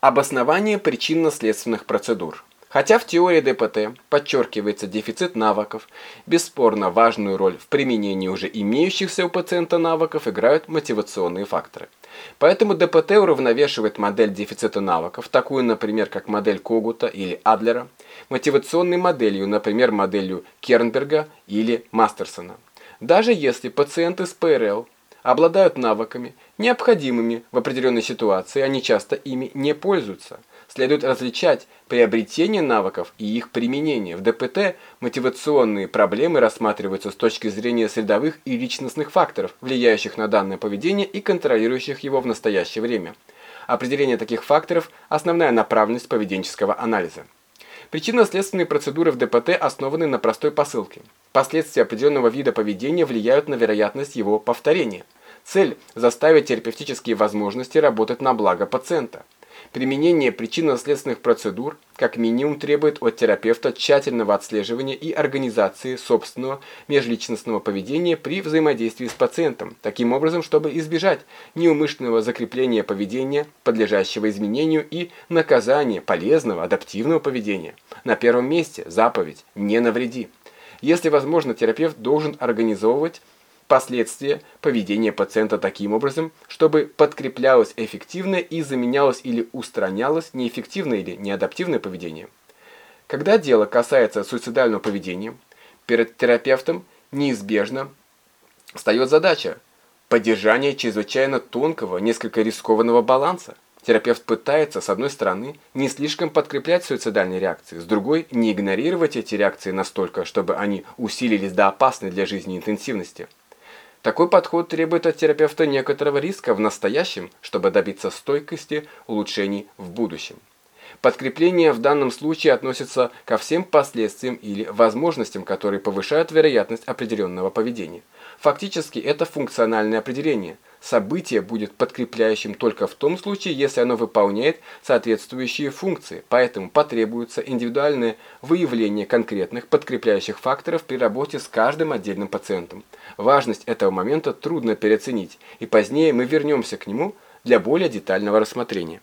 Обоснование причинно-следственных процедур. Хотя в теории ДПТ подчеркивается дефицит навыков, бесспорно важную роль в применении уже имеющихся у пациента навыков играют мотивационные факторы. Поэтому ДПТ уравновешивает модель дефицита навыков, такую, например, как модель Когута или Адлера, мотивационной моделью, например, моделью Кернберга или Мастерсона. Даже если пациенты с ПРЛ обладают навыками, необходимыми в определенной ситуации, они часто ими не пользуются – следует различать приобретение навыков и их применение. В ДПТ мотивационные проблемы рассматриваются с точки зрения средовых и личностных факторов, влияющих на данное поведение и контролирующих его в настоящее время. Определение таких факторов – основная направленность поведенческого анализа. Причинно-следственные процедуры в ДПТ основаны на простой посылке. Последствия определенного вида поведения влияют на вероятность его повторения. Цель – заставить терапевтические возможности работать на благо пациента. Применение причинно-следственных процедур как минимум требует от терапевта тщательного отслеживания и организации собственного межличностного поведения при взаимодействии с пациентом, таким образом, чтобы избежать неумышленного закрепления поведения, подлежащего изменению и наказания полезного адаптивного поведения. На первом месте заповедь «не навреди». Если возможно, терапевт должен организовывать последствия поведения пациента таким образом, чтобы подкреплялось эффективное и заменялось или устранялось неэффективное или неадаптивное поведение. Когда дело касается суицидального поведения, перед терапевтом неизбежно встает задача поддержания чрезвычайно тонкого, несколько рискованного баланса. Терапевт пытается, с одной стороны, не слишком подкреплять суицидальные реакции, с другой – не игнорировать эти реакции настолько, чтобы они усилились до опасной для жизни интенсивности. Такой подход требует от терапевта некоторого риска в настоящем, чтобы добиться стойкости улучшений в будущем. Подкрепление в данном случае относится ко всем последствиям или возможностям, которые повышают вероятность определенного поведения. Фактически это функциональное определение. Событие будет подкрепляющим только в том случае, если оно выполняет соответствующие функции, поэтому потребуется индивидуальное выявление конкретных подкрепляющих факторов при работе с каждым отдельным пациентом. Важность этого момента трудно переоценить, и позднее мы вернемся к нему для более детального рассмотрения.